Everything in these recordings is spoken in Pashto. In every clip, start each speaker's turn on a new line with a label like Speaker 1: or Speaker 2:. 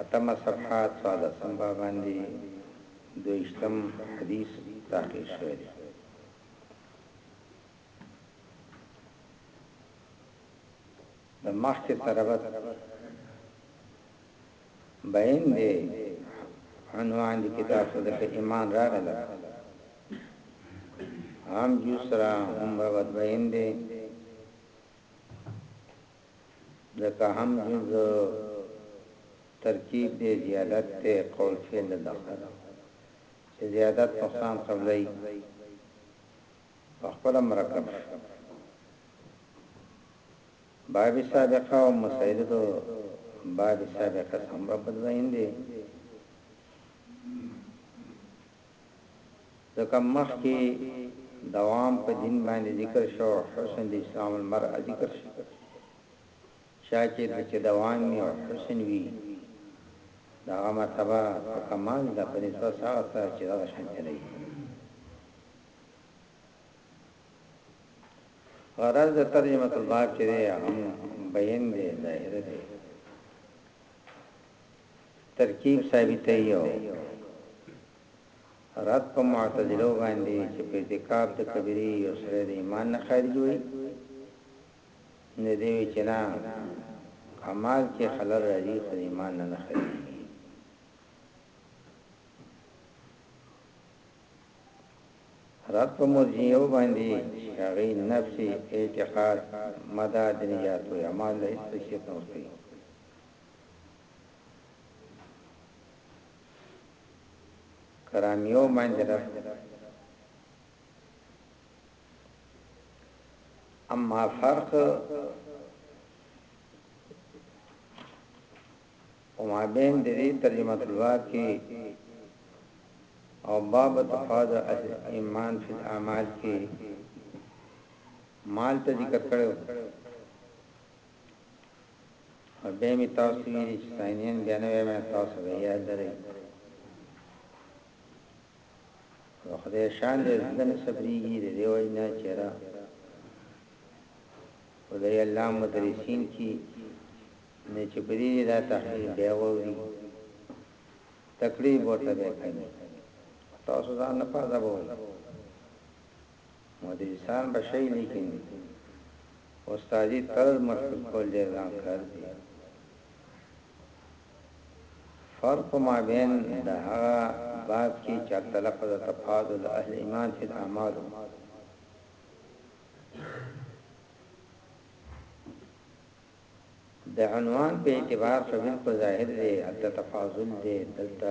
Speaker 1: اتمه صفحه څوارلسم باب باندې دویشتم حدیث تحقیق شوی دی. د مخکې سره بس بیان دی عنوان دی کتاب سره که ایمان راغله هم جسرا هم بابت بیان دی ځکه هم جنس د ترکیب دی زیادت دی قول فعل د دخل چې زیادت نقصان قبلای په خپل مرکب شو باب سابقه او مسائل دو باب سابقه سمره بدوین دی ځکه مخکې دوام په دين باندې ذکر شو او حسن د اسلام المرأة ذکر شو چا کې چې دوام وي او حسن وي د هغه مرتبه په کمال ده په نسبت هغه څه چې دغه شانتې نه وي غرض د ترجمه الباب چې دی هم بیان دی ظاهر دی ترکیب ثابتوي او رد په معتزلو باندې چې په ارتکاب د کبیرې یو سړی د ایمان نه خارج وي نو دی وی چې نه کمال کې خلل راځي خو ایمان نه نه خارجي رد په مرجیو باندې هغه نفس اعتقاد مدد نجات او اعمال له هیڅ شي نه وستي کرانیو باندې ده اما فرق وما بین د دې ترجمه الوار کې او باب تفاض ایمان فی الاعمال کې مال ته ذکر کړو خو بیا مې تاسو ویلي چې ساینیان بیا نه وایم تاسو به یاد لرئ د خدای شان دې زړه نه صبرېږي د دې وجنا چېرې خدای الله مدرسین کی نه چې په دې دا تحلیل بیا ووري تکلیف ورته به کوي تاسو ځان نه پازابوي مدرسان به شی لیکن استادی طرز مخکی کول ډیر ګران کار دی فرق مابین د هغه باب کی چرته لفظ تفاضل اهل ایمان فی الاعمال د عنوان په اعتبار خبيث په ظاهر دی هلته تفاضل دی دلته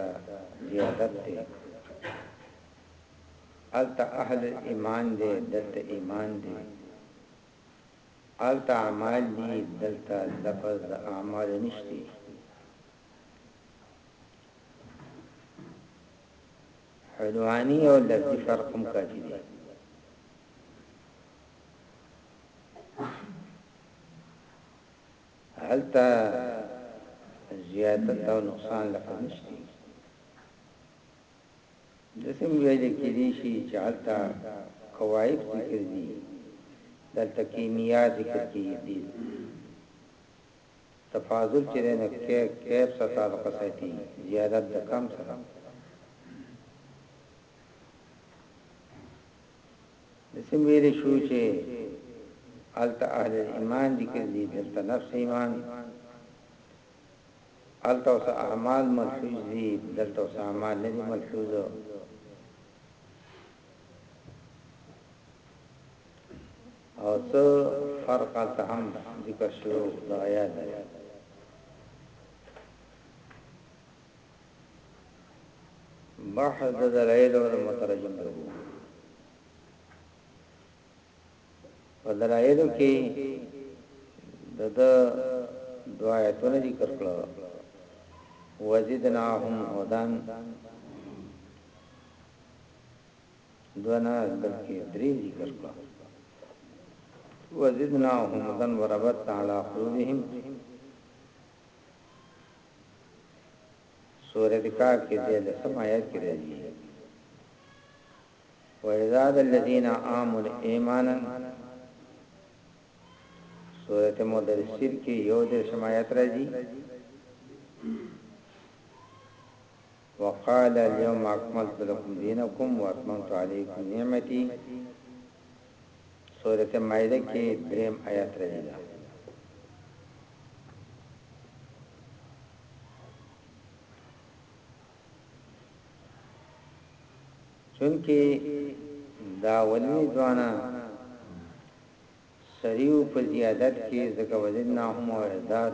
Speaker 1: زيادت دی هلته اهل الايمان دی دلته ايمان دی هلته اعمال دی دلته لفظ د اعمال نشته حلواني او لفظي فرق هم کافي دی هلته زیادت او نقصان لفظ نشتی دسم ویلی کلیشی چه هلته قوائف ذکر دی دلته کیمیا ذکر کی دی تفاضل چه دی نکه کیب سا تعلق ساتی زیادت دکم سا داسې ویلی شو چې هلته اهل الايمان ذکر دي دلته نفس ايمان هلته اوس اعمال ملحوظ دي دلته اوس اعمال نه دي ملحوظ او څه فرق هلته هم ذکر شو د آیات بحث د دلائل او د مترجم له په دلائلو کې د د دعایتونه ذکر کړو وزدناهم هدان دونه بلکې درې ذکر کړو وزدناهم هدان وربط على قلوبهم سورة کهف کې ديارلسم آيت کې راځي وإذا ذا الذين آمنوا إيمانا سورة مدرسير کې يو ديرشم آيت راځي وقال اليوم اکملت لکم دینکم واتممت علیکم نعمتی سورت مائده کې دریم آیات راځي دا چونکی دا ولنی دوانا سریو په زیادت کې زکه وزنهم او اعداد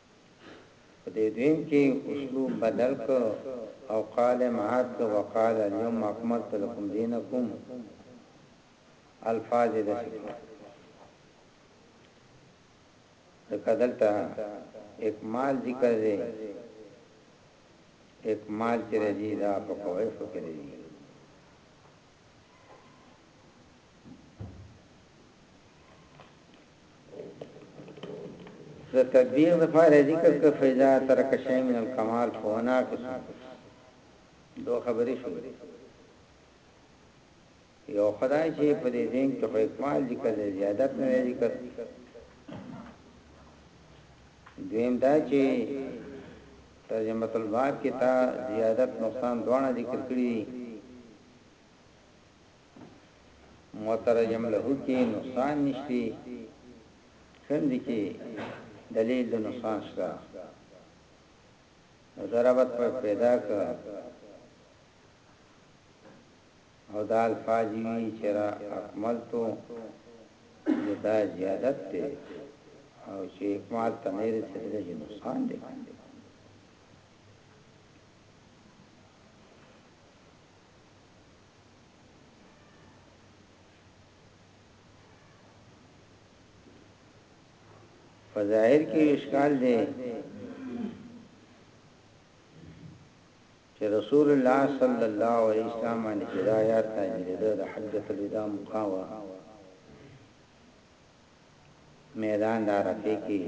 Speaker 1: په دې دویم کې اسلوب بدل کړ او قال یې مات کړ، وقال الیوم اکملت لکم دینکم الفاظ یې داسې کړل. ځکه دلته اکمال ذکر دی، اکمال چې راځي دا په قوایفو کې راځي. د تطبیق لپاره ذکر کړ فیضا ترک شی من الکمال فونا کس دو خبرې شو یو خدای چې په دې دین کې خو اکمال ذکر دی زیادت نه ذکر دویم دا چې ترجمة البحر کې تا زيادت نقصان دواړه ذکر کړي دي مترجم له کې نقصان نشته کوم دي کې دلیل د نقصان شته ضربت پر پیدا کړ او دا الفاظ وي چې را اکملت د دا زیادت دی او چې اکمال ته نه رسېدلی چې نقصان دی په ظاهر کې اشکال دی چې رسول الله صلی الله علیه وسلم باندې چې دا آیات نازلېده د حجة الوداع موقع وه میدان د عرفه کې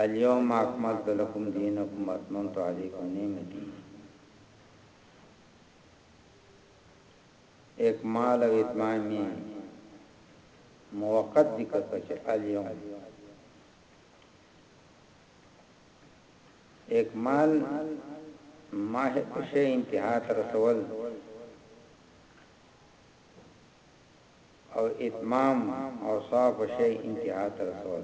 Speaker 1: الیوم اکملت لکم دینکم واتممت علیکم نعمتی اکمال او اتمامی موقت ذکر کچه الیوم اکمال ماهر په شی انتها ته رسول او اتمام اوصاف په شی انتها ته رسول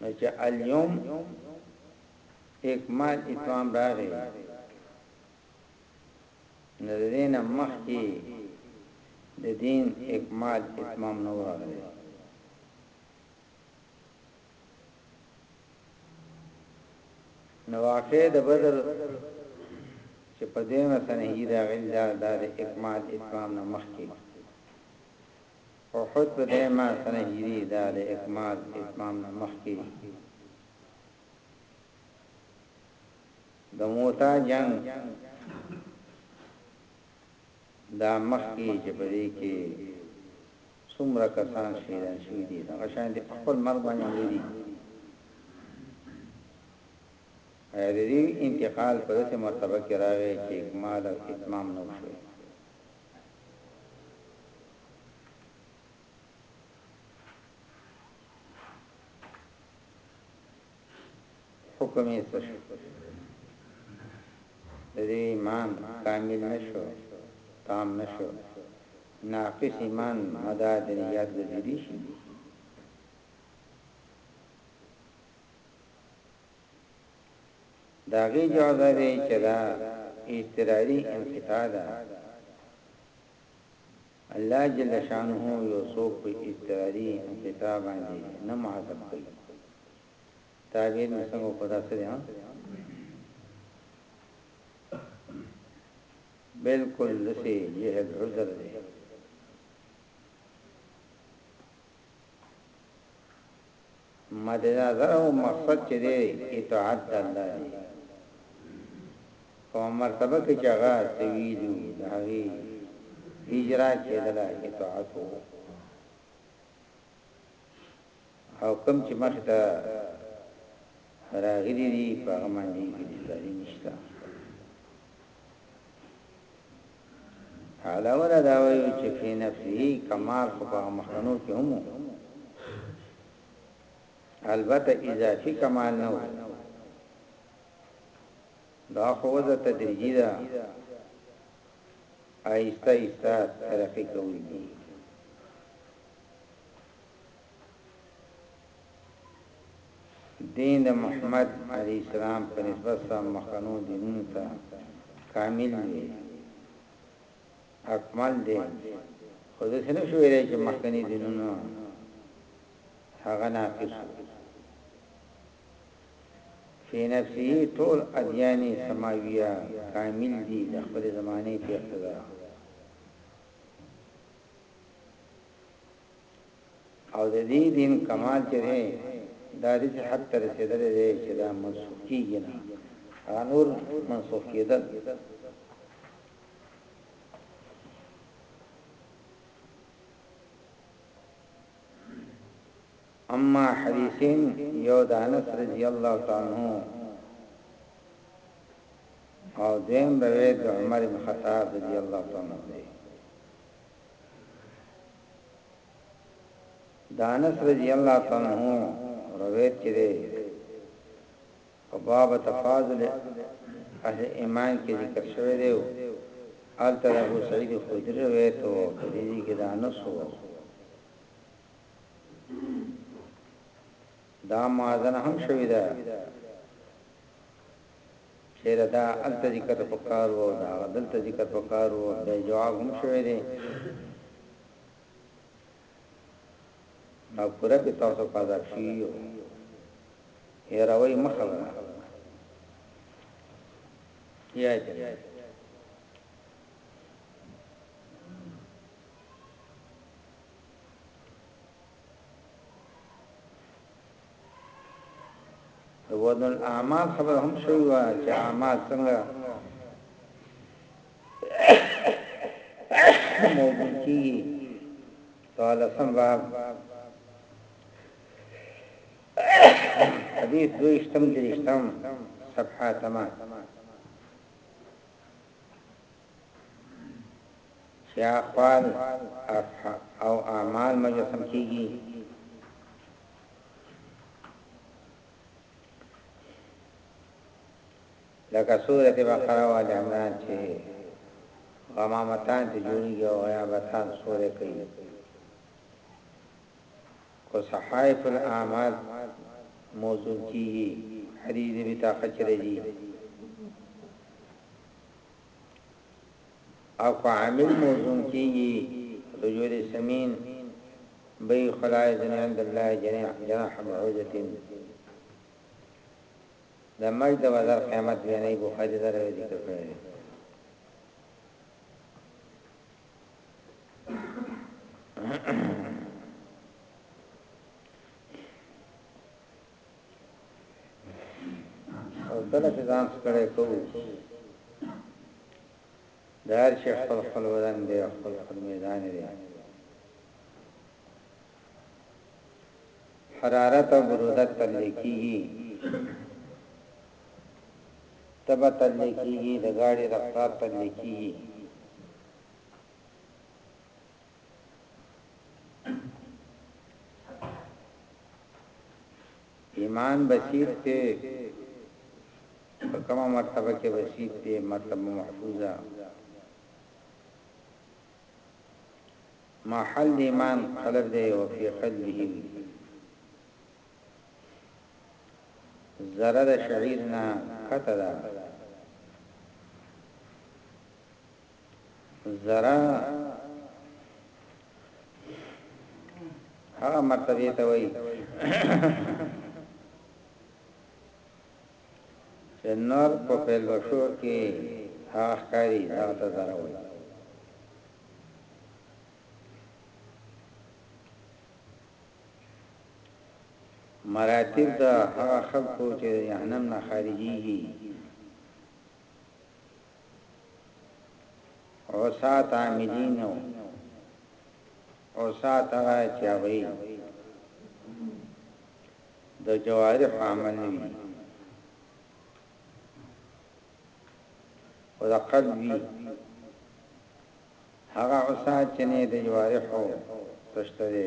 Speaker 1: نو چې اليوم اکمال اتمام راغی نو د دې نه مخکې د دین اکمال اتمام نه راغلی نو واقع د بدر چې په دیمه سنه هی راغل دا د اکمال اتمام نه مخکې احد په دیمه سنه هی دا د اکمال اتمام نه مخکې د موتا جنګ دا مخکې چې په دې کې څومره کسان شهیدان شوي دي هغه شان دي په خپل مرګ باندې مړي دي ایا د دې انتقال په داسې مرتبه کې راغی چې اکمال او اتمام نه وشو حکم یې څه شو؟ د دې ایمان کامل نه شو، تام نه شو، ناقص ایمان مدار د نجات ګرځېدی شي؟ د هغې جواب دا دی چې دا اضطراري انقطاع ده، الله جل شانه یو څوک په اضطراري انقطاع باندې نه معذب کوي تعبیر مې څنګه وکړو دا څه دی ها بالکل دسه جهل عذر دی مدنظر او مقصد چه دی اطاعت د الله دی کومه مرتبه کی چه هغه څه ویلی وو د هغی اجرا کیدله اطاعت وو او کوم چه مخ ته راغلی دی په هغه باندې هیڅ نشته علاوه له دا وایو چې فی نفسه کمال خو په مخکنو کې هم وو البته اضافي کمال نه وو دا خو وضع تدریجی ده آیسته ایسته ترقی کول دي دین د محمد علیه السلام په نسبت سره مخکنو دینونو ته کامل دی، اکمل دی، خو داسې نه شو ویلی چې مخکني دینونو هغه ناقص وو. فی نفسه ټول ادیان سماویه کامل دي د خپل زمانه په اقتضا. او د دې دین کمال چې دی دا داسې حد ته رسېدلی دی چې دا منسوخ کېږي نه، هغه نور منسوخ کېدل اما حدیثین یو د انس رضی الله تعالی عنہ او دیم روایت د عمر بن خطاب رضی الله تعالی عنہ دا انس رضی الله تعالی عنہ روایت چره په باب تفاضل اهل ایمان کې ذکر شوی دی او الته ابو سعید خدری روایت او دې کې دا انس وو دا موازنه هم شوی ده چیرې دا الته ذکر پکار وو دا دلته ذکر پکار وو دا جواب هم شوی دی دا پورا کې تاسو قضا شي یو یې راوي مخه وره یای ته د ود الاعمال خبر هم شوی و چې اعمال څنګه موجود کیږي قال سم باب حدیث دوشتم درشتم صفحه تمام چې اقوال او اعمال مجسم کیږي لکه سورة بقره او آل عمران چې غمامتان ته جوړیږي او غیابتان سورې کوي کو صحائف الاعمال موضوع کیږي حدیث بتاقه چرې دي او که عامل موزون کیږي په دجور سمین به یې خلای ځنې عند الله جناح جناح بعوضة د مجد و در قیامت بیانې بخاری در ذکر کړی او کله چې ځان ستړی کوو د هر شي خپل خپل بدن دی خپل خپل میدان دی حرارت او برودت تللی کیږي تبا تللی کیږي د غاړې رفتار تللی کیږي ایمان بسیط ته په کومه مرتبه کې بسیط دی مرتبه محفوظه محل ایمان قلب دی او فی قلبه ذره د شعیرنا کته ده ذره هغه مرتبه ته وایي چې نور په فعل مشهور کې هغه ښکاری دا ته ذره وایي مراتب دا هغه خلکو چې جهنم نه خارجيږي او سات عاملین او سات هغه چې هغه د جوارح عمل نه وي او د قلب وي هغه سات چې نه د جوارح او تشتري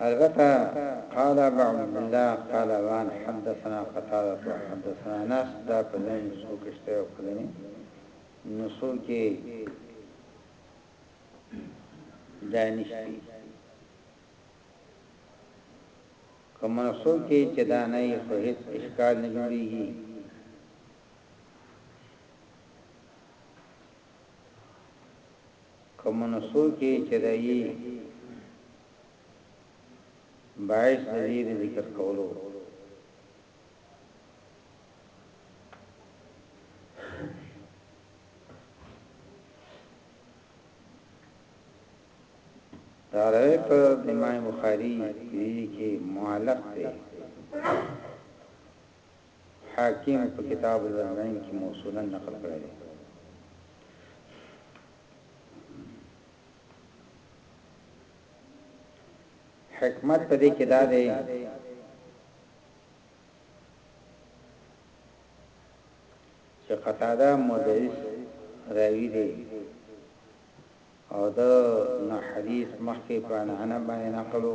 Speaker 1: البته قال ابو عبد الله قال ابان حدثنا قتاده حدثنا انس دا په ځینې نسخو کې شته او په ځینې نسخو کې دا نشته کوم نسخو کې چې دا نه یې خو هیڅ اشکال نه جوړیږي کومو نسخو کې چې د یي باعث د زیر ذکر کولو دارایت امام بخاری دې کې معلق دی حاکم په کتاب الاربعين کي موصولا نقل کړی دی. حکمت په دې کې دا دی چې قتاده مدرس راوی دی او دا نه حدیث مخکې په انا باندې نقلو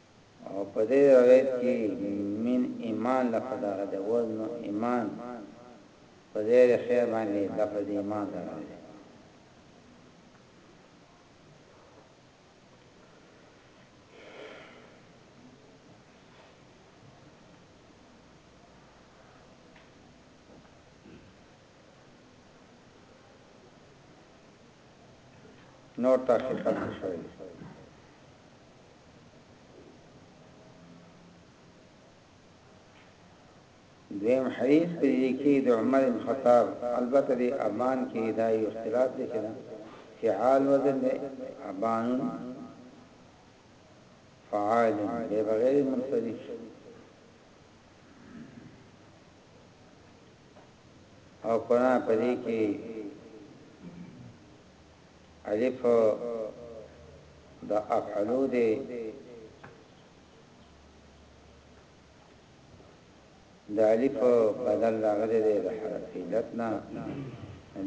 Speaker 1: او په دې روایت کې من ایمان لفظ راغلی دی، وزن ایمان په ځای د خیر باندې لفظ ایمان راغلی دی. نور تحقیقات شوي دي. دویم حدیث په دې کې د عمر بن خطاب البته د امان کې دا یو اختلاف دی چې فعال وزن دی ابان فعال دی بغیر منصرف او قرآن په دې کې الف د افعلو دی د الف بدل راغلی دی د حرف علت نه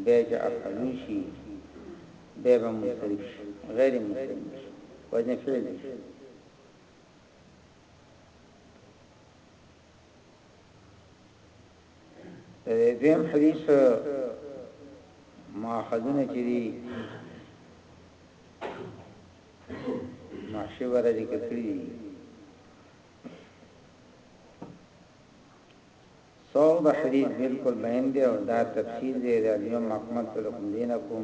Speaker 1: به چې افعلو شي به به مصرف شي غیر مصرف شي وزن فعل شي دیم حدیث ماخذونه چې دي محشی وره ذکر کړی دي سو د حدیث بالکل بیان دی او دا تفصیل دی د یوم محمد لکم دینکم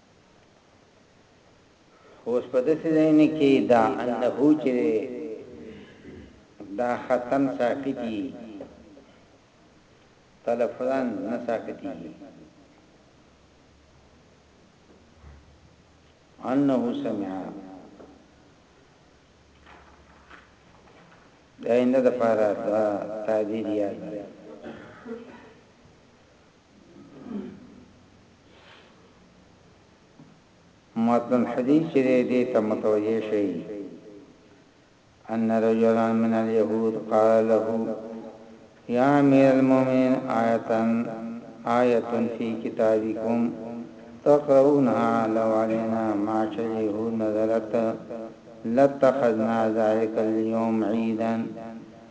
Speaker 1: اوس په داسې ځایونو کې دا انه چې دا ختم ساقطي تلفظا نه ساقطي انه سمع دا انده د پاره دا تعبیر یاد متن الحديث چې دې ته متوجه شي ان رجلا من اليهود قال له يا امير المؤمن آیتن آیتن آية- آية في كتابكم تقرونها لو علينا معشر اليهود نظرت لاتخذنا ذلك اليوم عيدا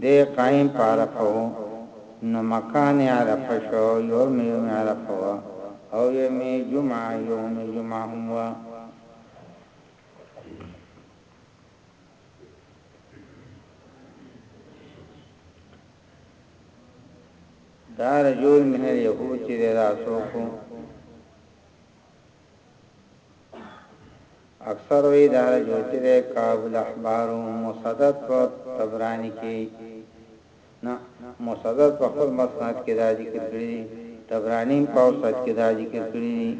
Speaker 1: دی قایم په عرفه وو نو مکان عرفه شو یوم یوم عرفه وه او یوم جمعه یوم جمعه هم وه. دا رجل من اليهود چې دا څوک اکثر وایی دا د جوتی دی کعب الاحبار مسدد په طبرانی کی نه مسدد په خپل مسند کی دا ذکر کړی دی طبرانی په اوسط کی دا ذکر کړی دی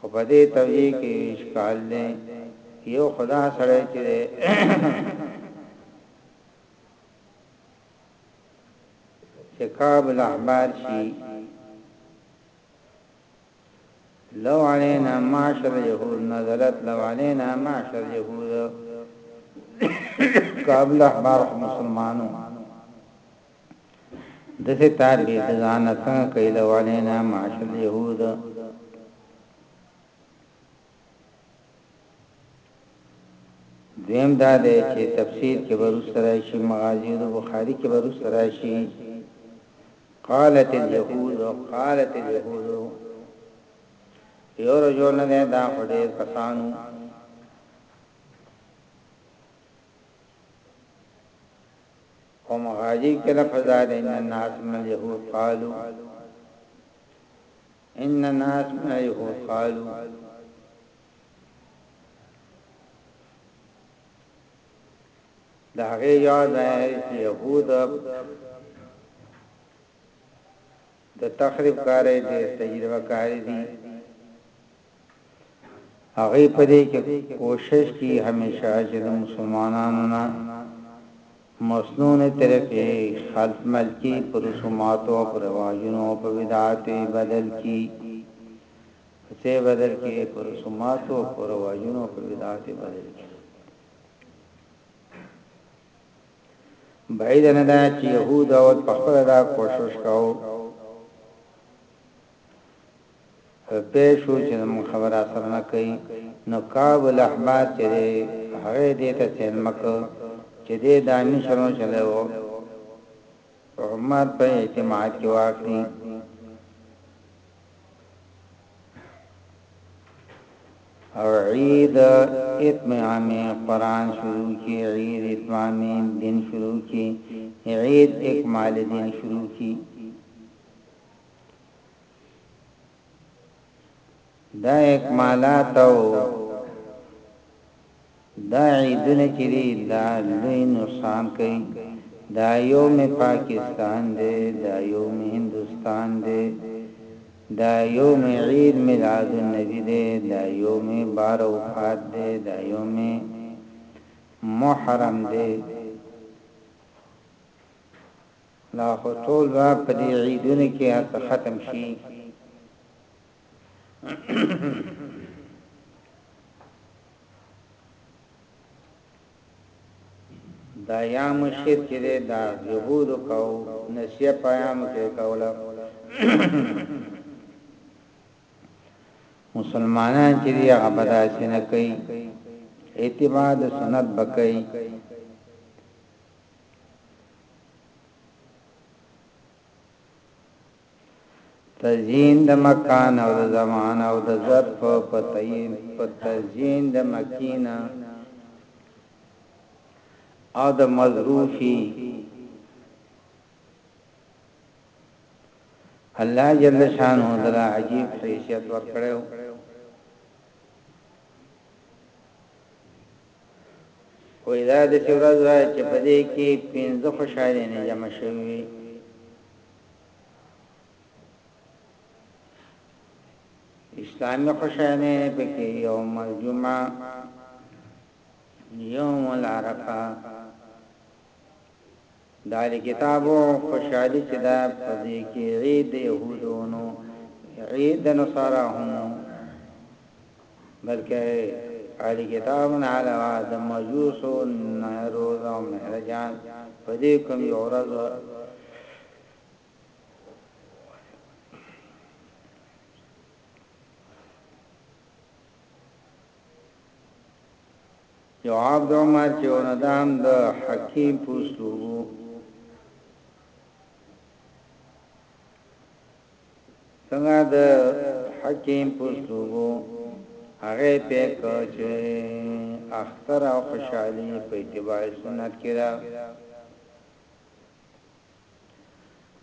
Speaker 1: خو په دې توجیه کې اشکال دی یو خدا سره چې چې کعب الاحبار شي لو علينا معشر يهود نزلت لو علينا معشر يهود کعب الاحبار مسلمانو دسه تار به ځان څنګه کيلو علينا معشر يهود دویم دا دی چی تفسیر کی به وروسته راشی مغازی البخاری کی به وروسته راشی قالت اليهود قالت اليهود یو رجو نه ده دا خډیر کسانو او مغازی کله فزاد ان الناس من اليهود قالو ان ناس ما يهود قالو دا هغه یاد دی چې يهود د تخریب کارې دي تجربه کارې دي هغوی په دې کې کوشش کوي همیشه چې د مسلمانانو نه مصنوعي طریقې خلف ملکي په رسوماتو او رواجونو او په بدعاتو بدل کړي په څه بدل کړي په رسوماتو او رواجونو او په بدعاتو بدل کړي بعید نه دا چې يهود او په خپل دا کوشش کاو په پوه شو چې زموږ خبره اثر نه کوي نو کعب الاحبار چې دی هغه دې ته څېلمه کړ چې دی دا مشر و چې له عمر په اعتماد کې واخلي. او عید اتمام قرآن شروع کی عید اتمام دین شروع کی عید اکمال دین شروع کی دا اکمالات او دا عیدونه چې دی دا لوی نقصان کوي دا یوم پاکستان دی دا یوم هندستان دی دا یوم عید میلاد النبی دی دا یوم بار وفات دی دا یوم محرم دی دا خو ټول به په دې عیدونو کې هر څه ختم شي دا یا مشیر چې دا جهود کو نسیه پیام کې کوله مسلمانان چې دی هغه بداسنه کوي اعتماد سنت بکئی تزین د مکان او د زمان او د ظرف په تعین په تزین د مکینا او د مظروفی الله جل شانه دلا عجیب حیثیت ورکړو خو دا داسې ورځ وه چې په دې کې پنځه خوشحالۍ نه جمع شوې وي اسلامي خوشحالۍ پکې یوم الجمعه یوم العرفه د اهل کتابو خوشحالي چې ده په دې کې عيد د يهودو نو عيد د نصارا هم و بلکه اهل کتاب نه علاوه د مجوسو نيروز او مهرجان په دې کوم یو ورځ جواب د عمر چې ونه دا هم د حکیم پوسلو څنګه د حکیم پوسلو هغه په کوچه اختر او خوشحالي په اتباع سنت کې را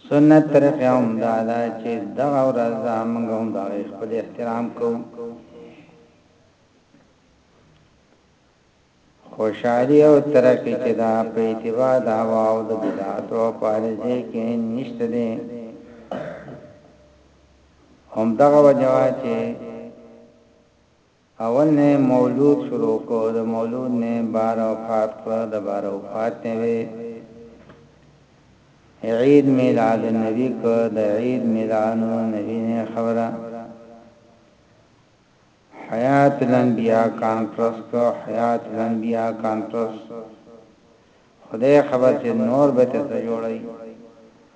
Speaker 1: سنت طریقه هم دا ده چې دغه ورځ ده موږ هم د هغې خپل احترام کوو خوشحالي او ترقي چې دا په اتباع د هوا او د بدعت او پالځي کې نشته دي هم دغه وجوه چې اول نه مولود شروع کړو د مولود نه باره وفات کړو د باره وفات نه وی عید میلاد النبی کړو د عید میلاد النبی نه خبره حیات الانبیاء کانفرنس کړو حیات الانبیاء کانفرنس خدای خبر چې نور به ته جوړی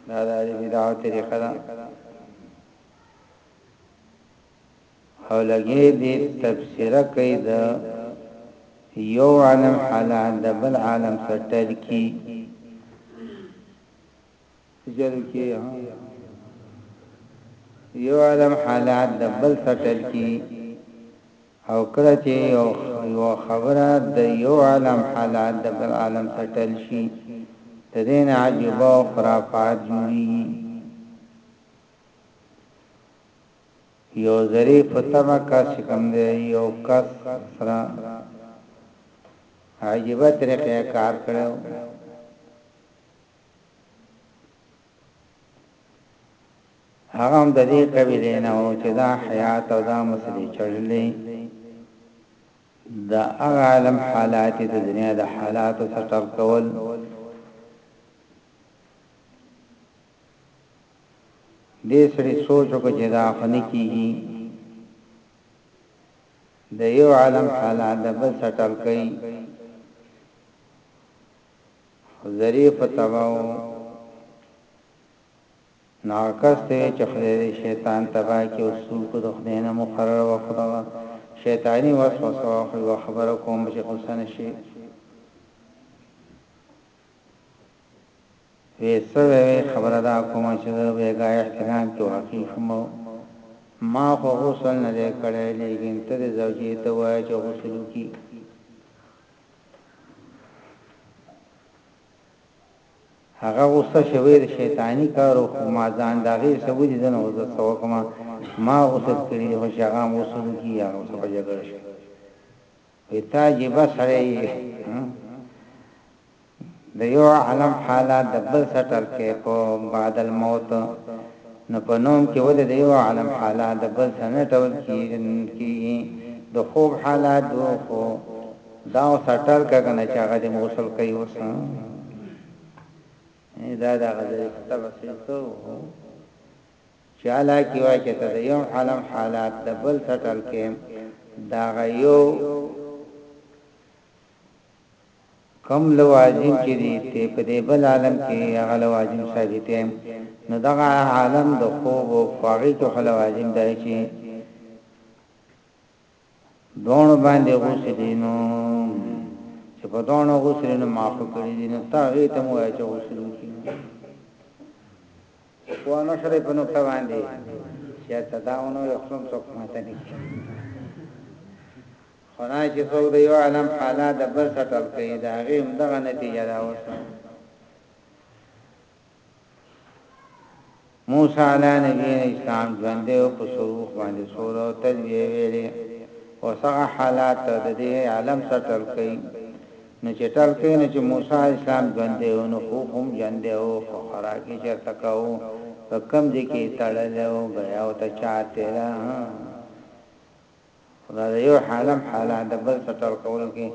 Speaker 1: دا د بدعت طریقه ده هولګې دې تبصره کوي د يو عالم حالات د بل عالم سره ټل کي جل کي یو عالم حالات د بل سټل کی او کله چې یو یو خبره د یو عالم حالات د بل عالم سټل شي د دین عجیب او خرافات جوړیږي یو ځلې په تمه کس چې کوم دی یو کس سره عجیبه طریقه کار کړو هغه هم د دې قبیلې نه و چې دا حیات او دا مسلې چړلې دا هغه عالم حالات د دنیا د حالات سره کول دې سړي سوچ وکړ چې دا خو نه کېږي، د یو عالم سالا د بل سټل کوي، خو زری خو تباه و، نو هغه کس ته یې چې خدای دې شیطان تباه کړي او سور کړي، د خدای نه مقرره وه، خو دغه شیطاني وسوسه وه، خو یوه خبره کوم چې غوسه نه شي. وې سوې وې خبره دا کوم چې زه بېګا احتلام کې واقع شوم او ما خو غسل نه دی کړی لېکن ته دې زوجې ته ووایه چې غسل وکړي هغه غصه شوې د شیطانی کارو خو ما ځان داغي سعودي دنه وځ سو کما ما غصه کړی دی خو شغام وصول کی یا غصه په جګړه شو وتا جيبه سړی د یو عالم حالات د بل سټل کې په بعد الموت نو په نوم کې ولې د یو عالم حالات د بل سره ټول کیږي د خوب حالات دوه خو دا سټل کګنه چې هغه د موصل کوي اوس دا دا غزل تبسیتو چې الله کې وای چې ته د یو عالم حالات د بل سټل کې داغه یو کم لوازم چې دي ته په دې بل عالم کې هغه لوازم ثابتې نو دغه عالم د خوب او فاغي کې لوازم دی چې دواړو باندې غسل نو چې په دواړو غسل نه معاف کړی دي نو تا غي ته مو چې غسل وکړي خو نو سره په نقطه باندې چې تداونو یو خپل څوک ماته نه کی خنا چې څوک دی عالم حالات د بل سره ټل کوي دا غي هم دغه نتیجه دا وسه موسی علی نبی علیه السلام ژوندی و په صروخ باندې سوره او تلبیه ویلې اوس هغه حالات ته د دې عالم سره ټل کوي نو چې ټل کوي نو چې موسی علی السلام ژوندی و نو خو هم ژوندی و خو خوراکي چرته کاو په کم دي کې تړلی و بیا او ته چاته خو دا د یو عالم حالات د بل په تول کولو کې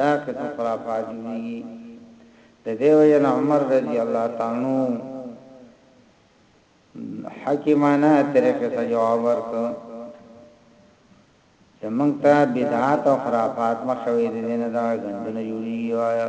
Speaker 1: دا قسم خرافات جوړیږي د دې وجه نه عمر رضی الله تعالی حکیمانه طریقې سره جواب ورکړ چې موږ ته بدعات او خرافات مخوي دي نه دا غندنه جوړیږي وایا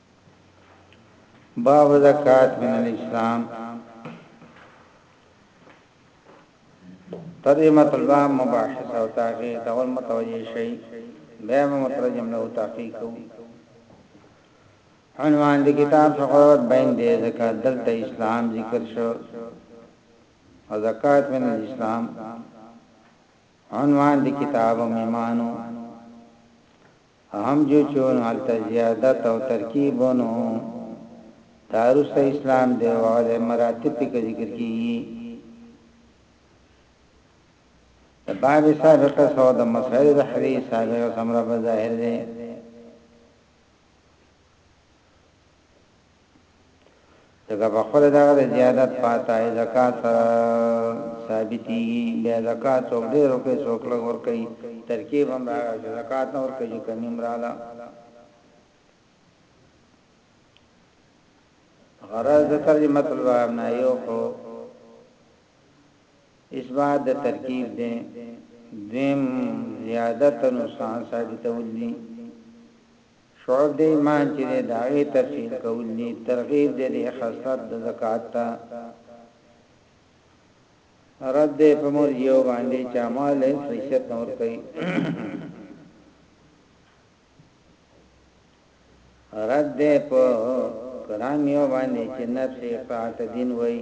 Speaker 1: باب زکات من الاسلام ترجمه الباب مباحثه او تاخیر تول متوجه شي بیا مترجم له تحقیق کو عنوان د کتاب فقرات بین دی زکات دلته اسلام ذکر شو او زکات من الاسلام عنوان د کتاب میمانو هم جو چون هلته زیادت او ترکیب و نو دا روسته اسلام دی وغد مراتب پی که ذکر کیږي د باب سابق سو د مسائل د حدیث سابق سمره بظاهر دی ځکه په خپل دغه زیادت پاتا ای زکات سره ثابتي بیا زکات څوک ډیر او کې څوک لږ ور کوي ترکیب هم راځي زکات نور کوي کمی مراله غرض ترجمه طلباب نه یو خو اثبات د ترکیب دی دیم زیادت نقصان ثابتول دي شعب د ایمان چې دی د هغې تفصیل کول دي، ترغیب دی دې خصلت د زکات ته، رد دی په مرجیو باندې چې اموال له هیڅ حیثیت نه ورکوي، رد دی په کرامیو باندې چې نفس یې طاعت دین وایي.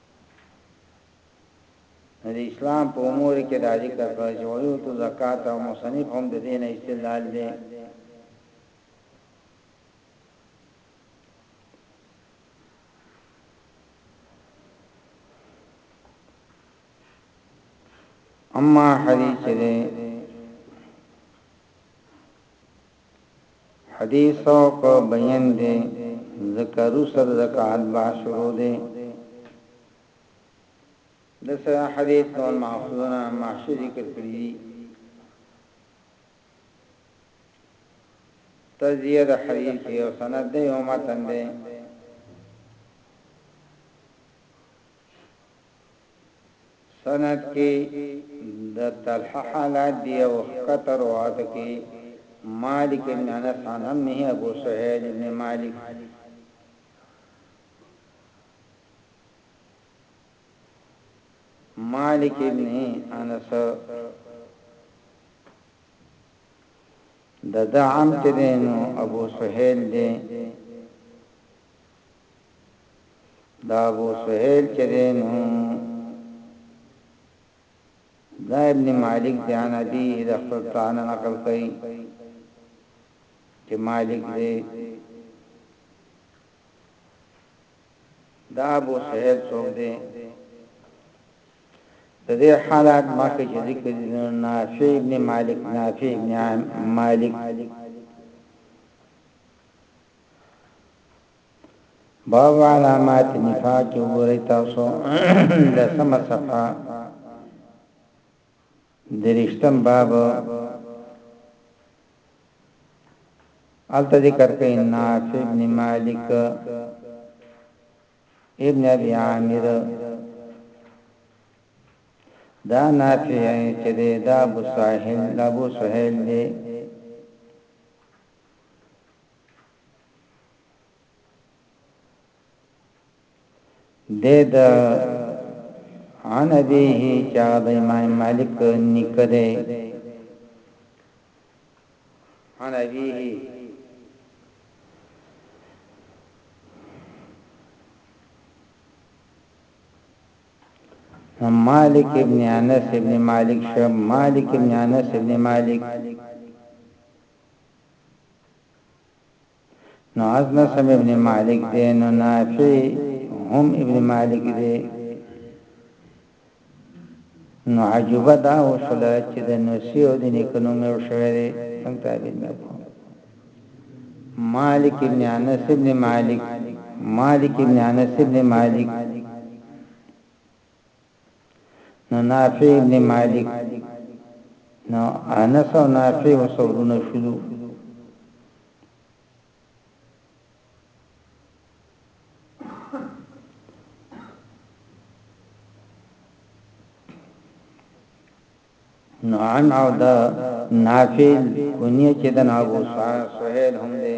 Speaker 1: د اسلام په امور کې دا ذکر کړی چې ویو تو زکات او مصنف هم د دین استدلال دی اما حدیث دې حدیث سوق بیان دی ذکر روسر زکاعت با شروع دی دسر حدیث نور محفظونا محشو ذکر کری دی تزیه دا حدیث کی او سند دی او متن دی سند کې د طلحه حالات دي او ښکته رواتو کې مالک ابن انس عن امه ابو سهيل ابن مالک مالک ابن انس د دعم چې دینو ابو سهيل دی دا ابو سهيل چې دی نو دا ابن مالک دی عن ابي د خپل تانه نقل کوي چې مالک دی دا ابو سهيل څوک دی د دې حالات مخکې چې ذکر دي نافع ابن مالک نافع ابن مالک باب علامات نفاق کې وګورئ تاسو لسمه صفحه درشتم باب الته ذکر کوي نافع ابن مالک ابن ابي عامر دا نافع چې دا ابو ساحل ابو سهيل دی دې دا عن ابيه چا د امام مالک نکده عن ابيه مالک ابن انس ابن مالک شب مالک ابن انس ابن مالک نو عزنس هم ابن مالک دی نو نافع هم ابن مالک دی نو عجوبه دا وصله چې د نوسی او د نیکنو مې وشوه دی څنګه تعبیر مې وکړو مالک ابن انس ابن مالک مالک ابن انس ابن مالک نو نافع ابن مالک نو انس او نافع وسورونه شلو نو عن او دا نافع کنیه چې د ابو سهیل هم دی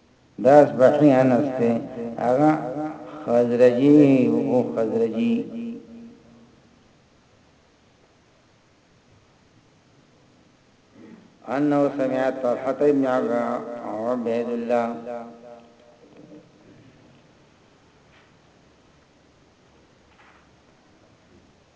Speaker 1: دا اصبحی انس ته هغه خزرجی او خزرجی انه سمع طلحه ابن عبد الله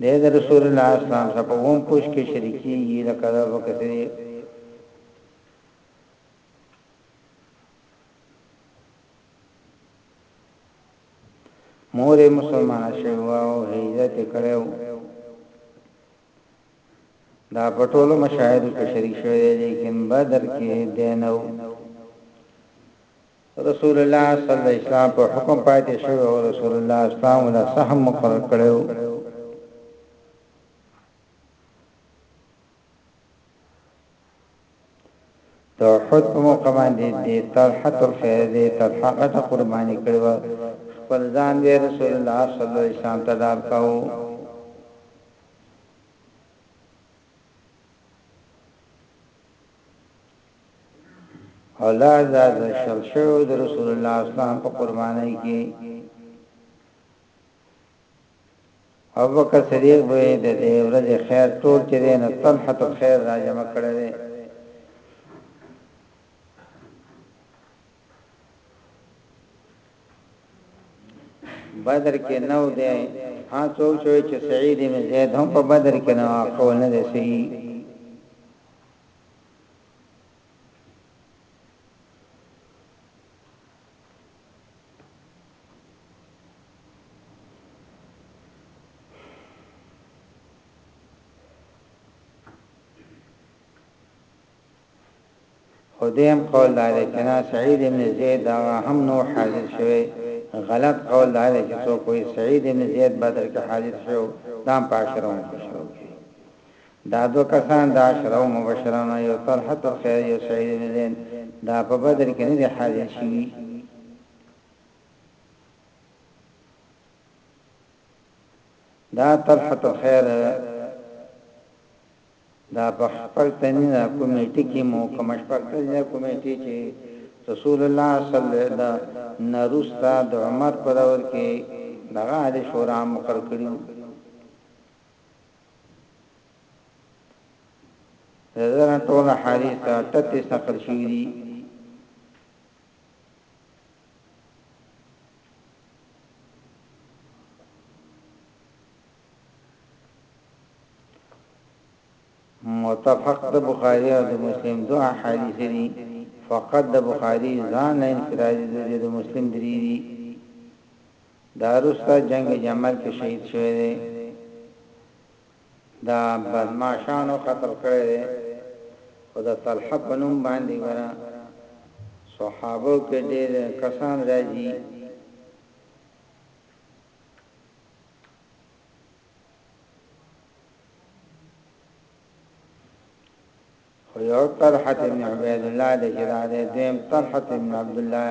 Speaker 1: دی د رسول الله اسلام سره په اوم پوش کې شریکیږي لکه دا په کثري مور مسلمان شوی او هجرت کړو دا پټولو مشاهده کې شریک شوی لیکن بدر کې دینو رسول الله صلی الله علیه وسلم په حکم پاتې شوی او رسول الله صلی الله علیه وسلم له سهم مقرر کړو توحد په موقع باندې د طلحه طرفه د طلحه غټه قرباني کړو خپل ځان به رسول الله صلی الله علیه وسلم ته دار کاو او دا دا شرط شوی د رسول الله اسلام په قربانۍ کې او بکر صدیق به د دې ورځې خیر ټول چې دی نه طلحه الخير را جمع کړی دی بدر کې نو دی ها څوک چې سعید بن زید هم په بدر کې نو خو نه دی صحیح او دیم قول دا دی چې نه سعید ابن زید دا هم نو حاضر شوی غلط قول دا دی چې څوک وایي سعید ابن زید بدر کې حاضر شو دا پاشرو شو دا دوه کسان د عشرو مبشرانو نه یو طلحة الخیر یو سعید بن زید دا په بدر کې نه دي حاضر شوي. دا طلحة الخیر دا په خپل تنین کمیټه کې مو کوم شپږ تنین کمیټه چې رسول الله صلی الله علیه وسلم نروستا د عمر پر اور کې دغه د شورا مقرر کړیو دغه ټول حدیث 38 نقل شوی دی متفق د بخاری او د مسلم دوه حدیث دي فقط د بخاری ځان له انفرادي د مسلم درې دي دا وروسته جنګ جمل کې شهید شوی دی دا بدمعاشانو قتل کړی دی خو د طلحه په نوم باندې ورا صحابه کې ډېر کسان راځي خو یو طلحه بن عبید الله د جلاله دویم طلحه بن عبد الله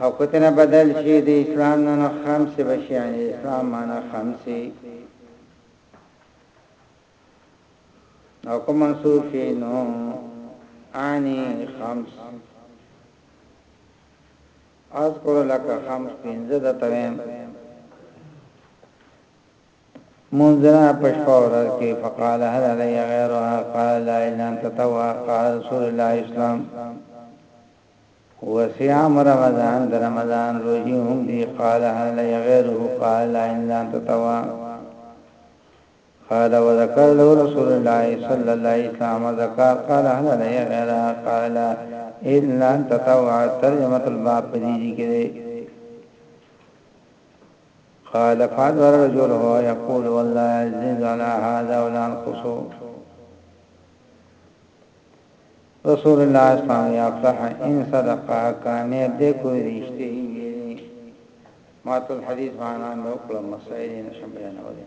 Speaker 1: حکوتنه بدل شي د اسلام نه خمس بشي ان اسلام معنا خمسي او کوم منصوب شي نو اني خمس اذكر لك خمس پنځه د تویم لمونځونه په شپه او ورځ کې، فقال هل علی غیرها قال لا الا ان تطوع قال رسول الله اسلام وصیام رمضان د رمضان روژې هم دي قال هل علی غیره قال لا الا ان تطوع قال وذكر له رسول الله صلى الله عليه وسلم ذكر قال هل لي غيرها قال إلا أن تطوع ترجمة الباب بديجي كده قال قال ورجل هو يقول والله يزيد على هذا ولا انقص رسول الله صلی الله علیه وسلم ان صدق کانه دې کوی رښتې ما ته حدیث معنا نو کړم مسائل نشم بیانولای